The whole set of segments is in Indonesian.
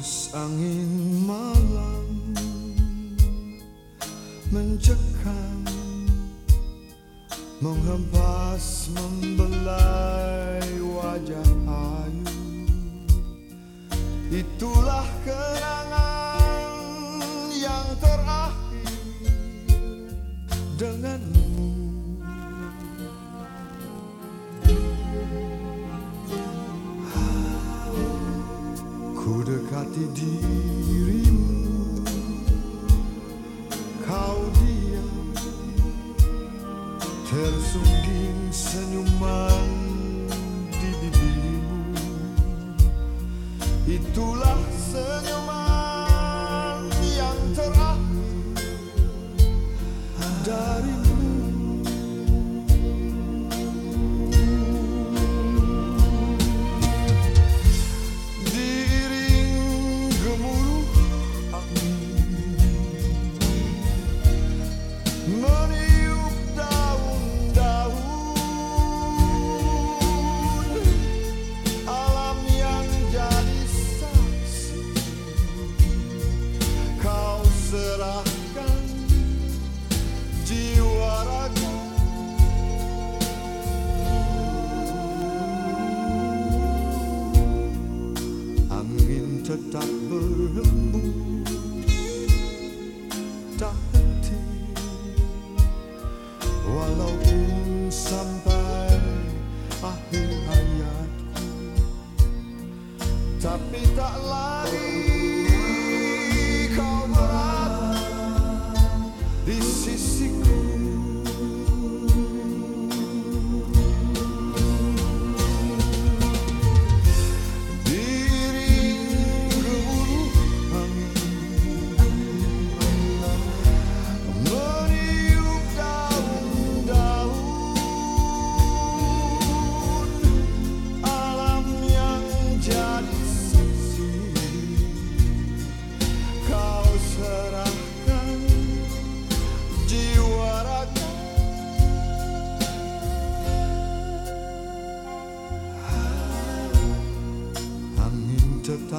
Hembus angin malam Mencekam Menghempas membelai wajah ayu. Itulah kenangan yang terakhir Denganmu. Dekati dirimu. Kau diam Tersungging senyuman di bibirmu Itulah senyuman Tapi tak lagi kau berada di sisiku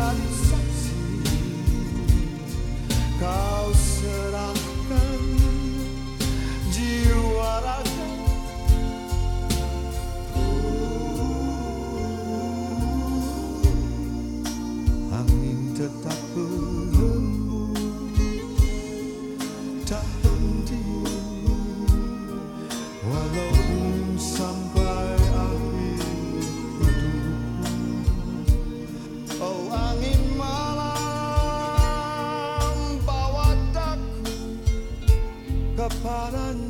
God. Kepadanya Oh